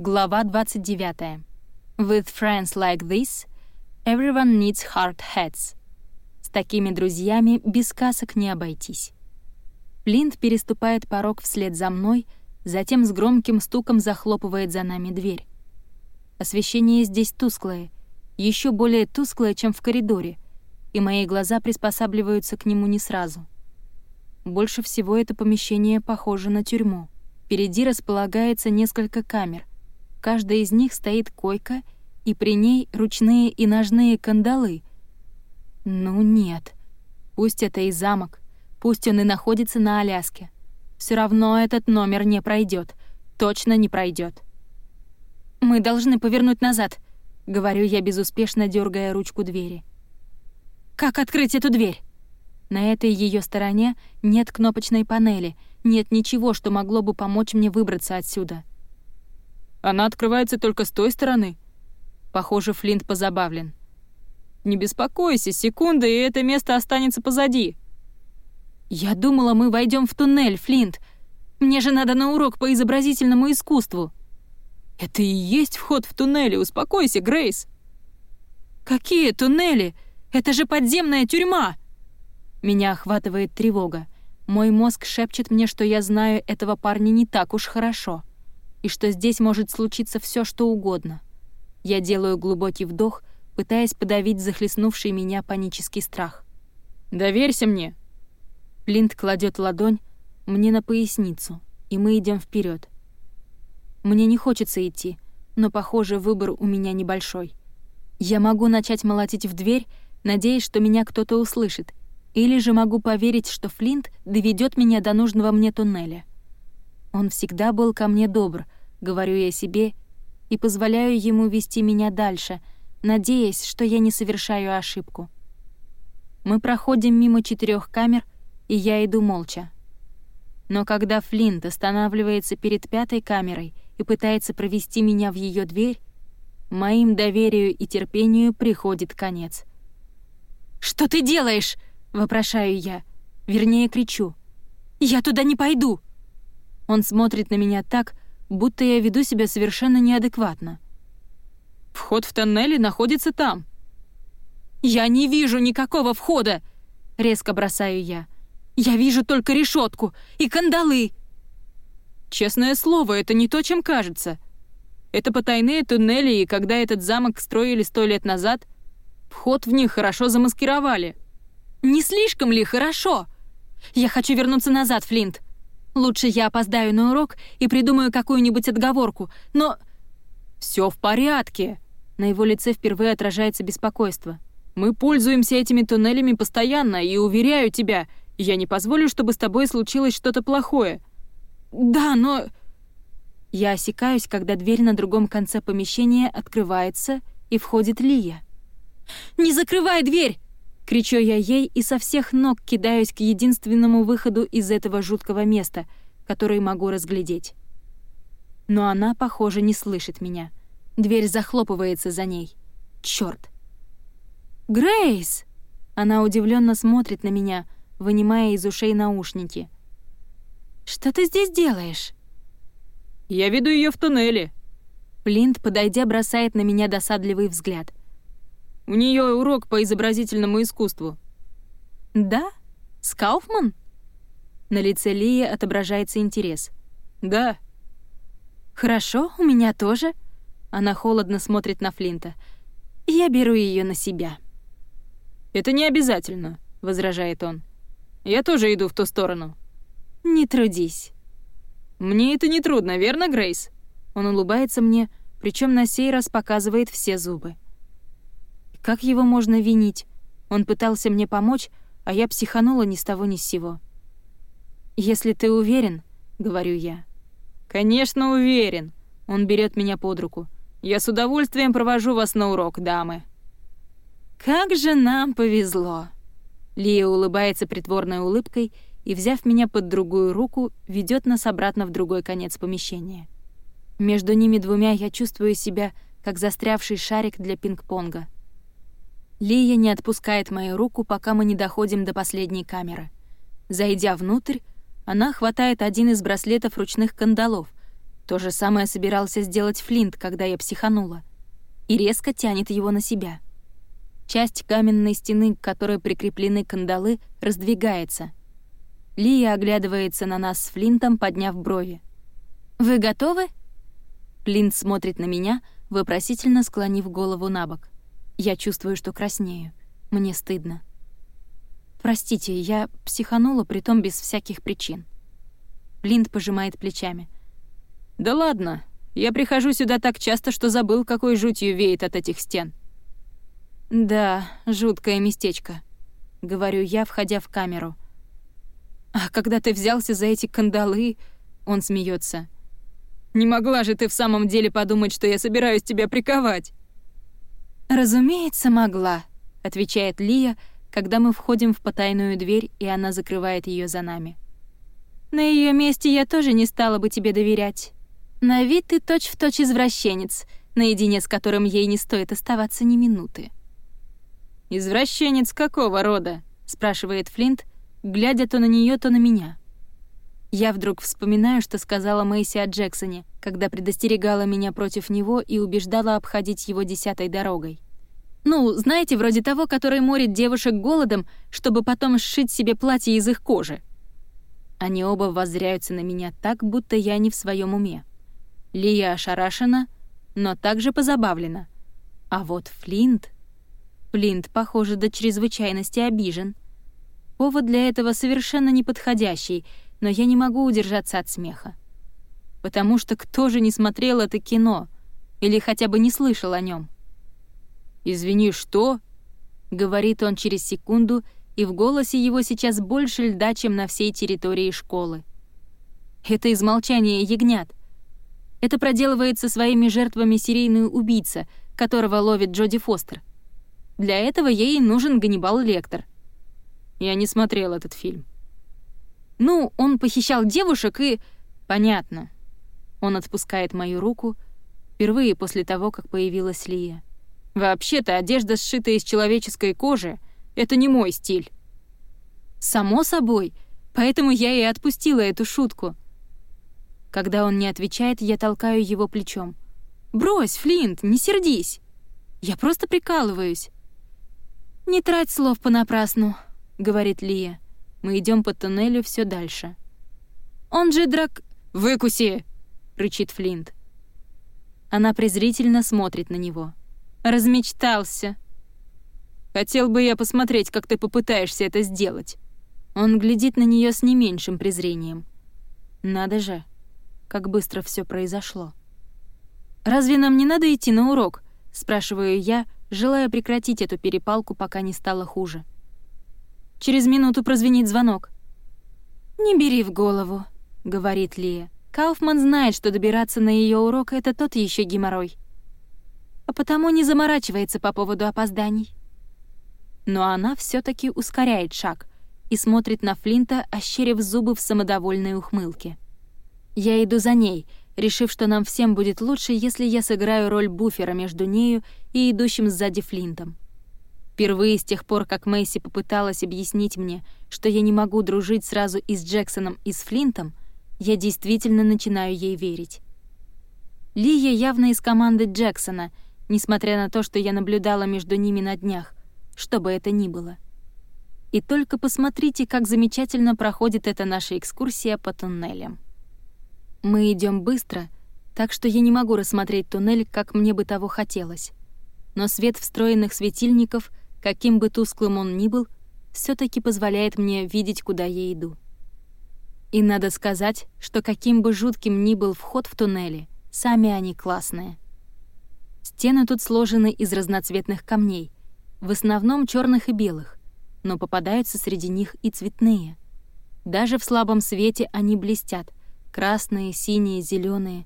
Глава 29. With friends like this, everyone needs hard hats. С такими друзьями без касок не обойтись. Флинт переступает порог вслед за мной, затем с громким стуком захлопывает за нами дверь. Освещение здесь тусклое, еще более тусклое, чем в коридоре, и мои глаза приспосабливаются к нему не сразу. Больше всего это помещение похоже на тюрьму. Впереди располагается несколько камер. В каждой из них стоит койка, и при ней ручные и ножные кандалы. Ну нет. Пусть это и замок, пусть он и находится на Аляске. Все равно этот номер не пройдет, точно не пройдет. «Мы должны повернуть назад», — говорю я, безуспешно дергая ручку двери. «Как открыть эту дверь?» На этой ее стороне нет кнопочной панели, нет ничего, что могло бы помочь мне выбраться отсюда. «Она открывается только с той стороны». Похоже, Флинт позабавлен. «Не беспокойся, секунда, и это место останется позади». «Я думала, мы войдем в туннель, Флинт. Мне же надо на урок по изобразительному искусству». «Это и есть вход в туннели, успокойся, Грейс!» «Какие туннели? Это же подземная тюрьма!» Меня охватывает тревога. Мой мозг шепчет мне, что я знаю этого парня не так уж хорошо, и что здесь может случиться все, что угодно. Я делаю глубокий вдох, пытаясь подавить захлестнувший меня панический страх. «Доверься мне!» Линд кладет ладонь мне на поясницу, и мы идем вперед. Мне не хочется идти, но, похоже, выбор у меня небольшой. Я могу начать молотить в дверь, надеясь, что меня кто-то услышит, или же могу поверить, что Флинт доведет меня до нужного мне туннеля. Он всегда был ко мне добр, говорю я себе, и позволяю ему вести меня дальше, надеясь, что я не совершаю ошибку. Мы проходим мимо четырех камер, и я иду молча. Но когда Флинт останавливается перед пятой камерой и пытается провести меня в ее дверь, моим доверию и терпению приходит конец. «Что ты делаешь?» — вопрошаю я. Вернее, кричу. «Я туда не пойду!» Он смотрит на меня так, будто я веду себя совершенно неадекватно. «Вход в тоннели находится там». «Я не вижу никакого входа!» — резко бросаю я. «Я вижу только решетку и кандалы!» Честное слово, это не то, чем кажется. Это потайные туннели, и когда этот замок строили сто лет назад, вход в них хорошо замаскировали. Не слишком ли хорошо? Я хочу вернуться назад, Флинт. Лучше я опоздаю на урок и придумаю какую-нибудь отговорку, но... Все в порядке. На его лице впервые отражается беспокойство. Мы пользуемся этими туннелями постоянно, и уверяю тебя, я не позволю, чтобы с тобой случилось что-то плохое. «Да, но...» Я осекаюсь, когда дверь на другом конце помещения открывается, и входит Лия. «Не закрывай дверь!» — кричу я ей и со всех ног кидаюсь к единственному выходу из этого жуткого места, который могу разглядеть. Но она, похоже, не слышит меня. Дверь захлопывается за ней. Чёрт! «Грейс!» Она удивленно смотрит на меня, вынимая из ушей наушники — «Что ты здесь делаешь?» «Я веду ее в туннеле». Флинт, подойдя, бросает на меня досадливый взгляд. «У нее урок по изобразительному искусству». «Да? Скауфман?» На лице Лии отображается интерес. «Да». «Хорошо, у меня тоже». Она холодно смотрит на Флинта. «Я беру ее на себя». «Это не обязательно», — возражает он. «Я тоже иду в ту сторону». «Не трудись». «Мне это не трудно, верно, Грейс?» Он улыбается мне, причем на сей раз показывает все зубы. Как его можно винить? Он пытался мне помочь, а я психанула ни с того ни с сего. «Если ты уверен», — говорю я. «Конечно, уверен». Он берет меня под руку. «Я с удовольствием провожу вас на урок, дамы». «Как же нам повезло!» Лия улыбается притворной улыбкой и, взяв меня под другую руку, ведет нас обратно в другой конец помещения. Между ними двумя я чувствую себя, как застрявший шарик для пинг-понга. Лия не отпускает мою руку, пока мы не доходим до последней камеры. Зайдя внутрь, она хватает один из браслетов ручных кандалов, То же самое собирался сделать Флинт, когда я психанула. И резко тянет его на себя. Часть каменной стены, к которой прикреплены кандалы, раздвигается. Лия оглядывается на нас с Флинтом, подняв брови. «Вы готовы?» Флинт смотрит на меня, вопросительно склонив голову на бок. Я чувствую, что краснею. Мне стыдно. «Простите, я психанула, притом без всяких причин». Флинт пожимает плечами. «Да ладно, я прихожу сюда так часто, что забыл, какой жутью веет от этих стен». «Да, жуткое местечко», — говорю я, входя в камеру. «А когда ты взялся за эти кандалы...» — он смеется. «Не могла же ты в самом деле подумать, что я собираюсь тебя приковать?» «Разумеется, могла», — отвечает Лия, когда мы входим в потайную дверь, и она закрывает ее за нами. «На ее месте я тоже не стала бы тебе доверять. На вид ты точь-в-точь точь извращенец, наедине с которым ей не стоит оставаться ни минуты». «Извращенец какого рода?» — спрашивает Флинт, глядя то на нее, то на меня. Я вдруг вспоминаю, что сказала Мэйси о Джексоне, когда предостерегала меня против него и убеждала обходить его десятой дорогой. Ну, знаете, вроде того, который морит девушек голодом, чтобы потом сшить себе платье из их кожи. Они оба воззряются на меня так, будто я не в своем уме. Лия ошарашена, но также позабавлена. А вот Флинт... Флинт, похоже, до чрезвычайности обижен. Повод для этого совершенно неподходящий, но я не могу удержаться от смеха. Потому что кто же не смотрел это кино или хотя бы не слышал о нем? «Извини, что?» — говорит он через секунду, и в голосе его сейчас больше льда, чем на всей территории школы. Это из молчания ягнят. Это проделывает со своими жертвами серийный убийца, которого ловит Джоди Фостер. Для этого ей нужен Ганнибал Лектор. Я не смотрел этот фильм. Ну, он похищал девушек и... Понятно. Он отпускает мою руку, впервые после того, как появилась Лия. Вообще-то одежда, сшитая из человеческой кожи, это не мой стиль. Само собой, поэтому я и отпустила эту шутку. Когда он не отвечает, я толкаю его плечом. «Брось, Флинт, не сердись. Я просто прикалываюсь. «Не трать слов понапрасну», — говорит Лия. Мы идем по туннелю все дальше. «Он же драк...» «Выкуси!» — рычит Флинт. Она презрительно смотрит на него. «Размечтался». «Хотел бы я посмотреть, как ты попытаешься это сделать». Он глядит на нее с не меньшим презрением. Надо же, как быстро все произошло. «Разве нам не надо идти на урок?» — спрашиваю я, — желая прекратить эту перепалку, пока не стало хуже. Через минуту прозвенит звонок. «Не бери в голову», — говорит Лия. Кауфман знает, что добираться на ее урок — это тот еще геморрой. А потому не заморачивается по поводу опозданий. Но она все таки ускоряет шаг и смотрит на Флинта, ощерив зубы в самодовольной ухмылке. Я иду за ней — решив, что нам всем будет лучше, если я сыграю роль буфера между нею и идущим сзади Флинтом. Впервые с тех пор, как Мэйси попыталась объяснить мне, что я не могу дружить сразу и с Джексоном, и с Флинтом, я действительно начинаю ей верить. Лия явно из команды Джексона, несмотря на то, что я наблюдала между ними на днях, что бы это ни было. И только посмотрите, как замечательно проходит эта наша экскурсия по туннелям. Мы идем быстро, так что я не могу рассмотреть туннель, как мне бы того хотелось. Но свет встроенных светильников, каким бы тусклым он ни был, все таки позволяет мне видеть, куда я иду. И надо сказать, что каким бы жутким ни был вход в туннели, сами они классные. Стены тут сложены из разноцветных камней, в основном черных и белых, но попадаются среди них и цветные. Даже в слабом свете они блестят, красные, синие, зеленые,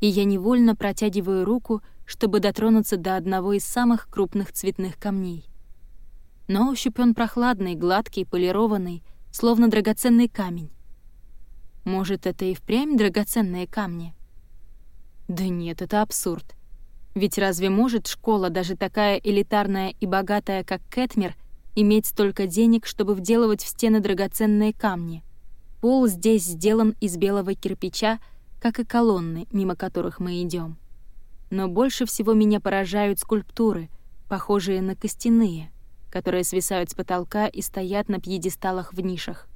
и я невольно протягиваю руку, чтобы дотронуться до одного из самых крупных цветных камней. На ощупь он прохладный, гладкий, полированный, словно драгоценный камень. Может, это и впрямь драгоценные камни? Да нет, это абсурд. Ведь разве может школа, даже такая элитарная и богатая, как Кэтмер, иметь столько денег, чтобы вделывать в стены драгоценные камни — Пол здесь сделан из белого кирпича, как и колонны, мимо которых мы идем. Но больше всего меня поражают скульптуры, похожие на костяные, которые свисают с потолка и стоят на пьедесталах в нишах.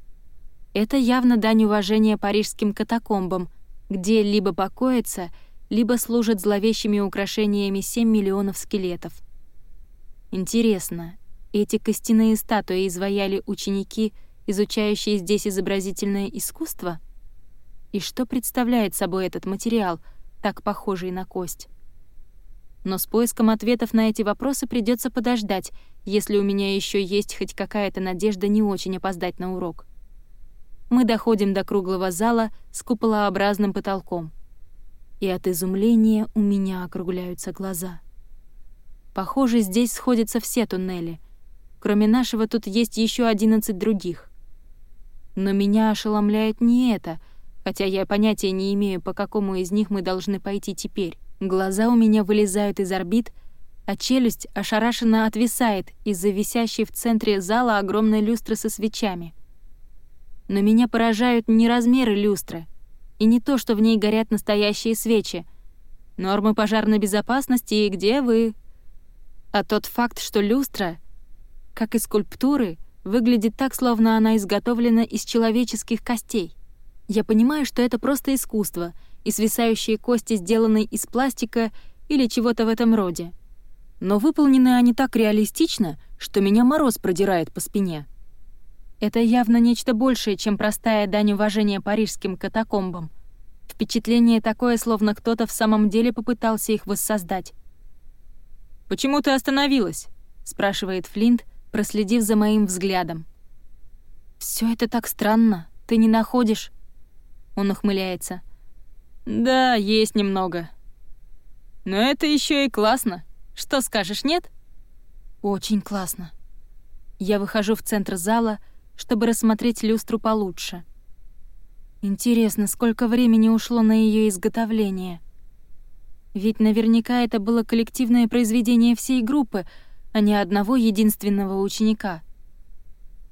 Это явно дань уважения парижским катакомбам, где либо покоятся, либо служат зловещими украшениями 7 миллионов скелетов. Интересно, эти костяные статуи изваяли ученики, изучающие здесь изобразительное искусство? И что представляет собой этот материал, так похожий на кость? Но с поиском ответов на эти вопросы придется подождать, если у меня еще есть хоть какая-то надежда не очень опоздать на урок. Мы доходим до круглого зала с куполообразным потолком. И от изумления у меня округляются глаза. Похоже, здесь сходятся все туннели. Кроме нашего тут есть еще 11 других. Но меня ошеломляет не это, хотя я понятия не имею, по какому из них мы должны пойти теперь. Глаза у меня вылезают из орбит, а челюсть ошарашенно отвисает из-за висящей в центре зала огромной люстры со свечами. Но меня поражают не размеры люстры и не то, что в ней горят настоящие свечи. Нормы пожарной безопасности и где вы, а тот факт, что люстра, как и скульптуры, выглядит так, словно она изготовлена из человеческих костей. Я понимаю, что это просто искусство, и свисающие кости сделаны из пластика или чего-то в этом роде. Но выполнены они так реалистично, что меня мороз продирает по спине. Это явно нечто большее, чем простая дань уважения парижским катакомбам. Впечатление такое, словно кто-то в самом деле попытался их воссоздать. «Почему ты остановилась?» — спрашивает Флинт, проследив за моим взглядом. Все это так странно, ты не находишь?» Он ухмыляется. «Да, есть немного. Но это еще и классно. Что скажешь, нет?» «Очень классно». Я выхожу в центр зала, чтобы рассмотреть люстру получше. Интересно, сколько времени ушло на ее изготовление. Ведь наверняка это было коллективное произведение всей группы, а не одного единственного ученика.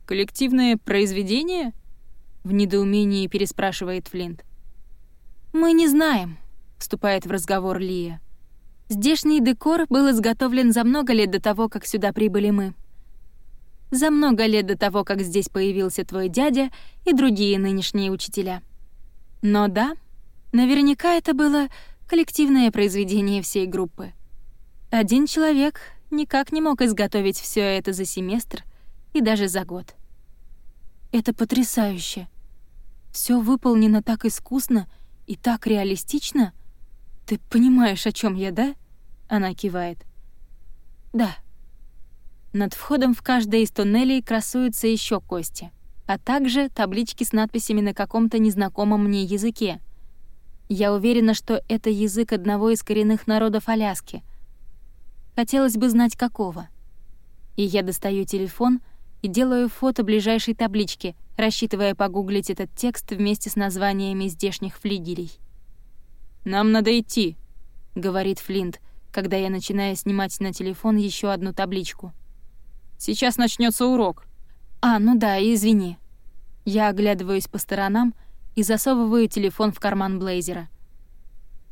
«Коллективное произведение?» — в недоумении переспрашивает Флинт. «Мы не знаем», — вступает в разговор Лия. «Здешний декор был изготовлен за много лет до того, как сюда прибыли мы. За много лет до того, как здесь появился твой дядя и другие нынешние учителя. Но да, наверняка это было коллективное произведение всей группы. Один человек никак не мог изготовить все это за семестр и даже за год. Это потрясающе. Все выполнено так искусно и так реалистично. Ты понимаешь, о чем я, да? Она кивает. Да. Над входом в каждой из туннелей красуются еще кости, а также таблички с надписями на каком-то незнакомом мне языке — я уверена, что это язык одного из коренных народов Аляски. Хотелось бы знать, какого. И я достаю телефон и делаю фото ближайшей таблички, рассчитывая погуглить этот текст вместе с названиями здешних флигелей. «Нам надо идти», — говорит Флинт, когда я начинаю снимать на телефон еще одну табличку. «Сейчас начнется урок». «А, ну да, извини». Я оглядываюсь по сторонам — и засовываю телефон в карман блейзера.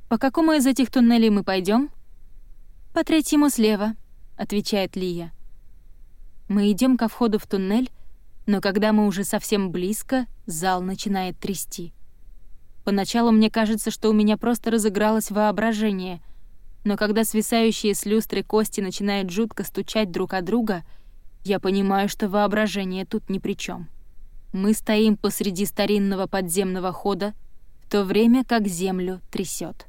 «По какому из этих туннелей мы пойдем? «По третьему слева», — отвечает Лия. Мы идем ко входу в туннель, но когда мы уже совсем близко, зал начинает трясти. Поначалу мне кажется, что у меня просто разыгралось воображение, но когда свисающие с люстры кости начинают жутко стучать друг о друга, я понимаю, что воображение тут ни при чем. Мы стоим посреди старинного подземного хода, в то время как землю трясет.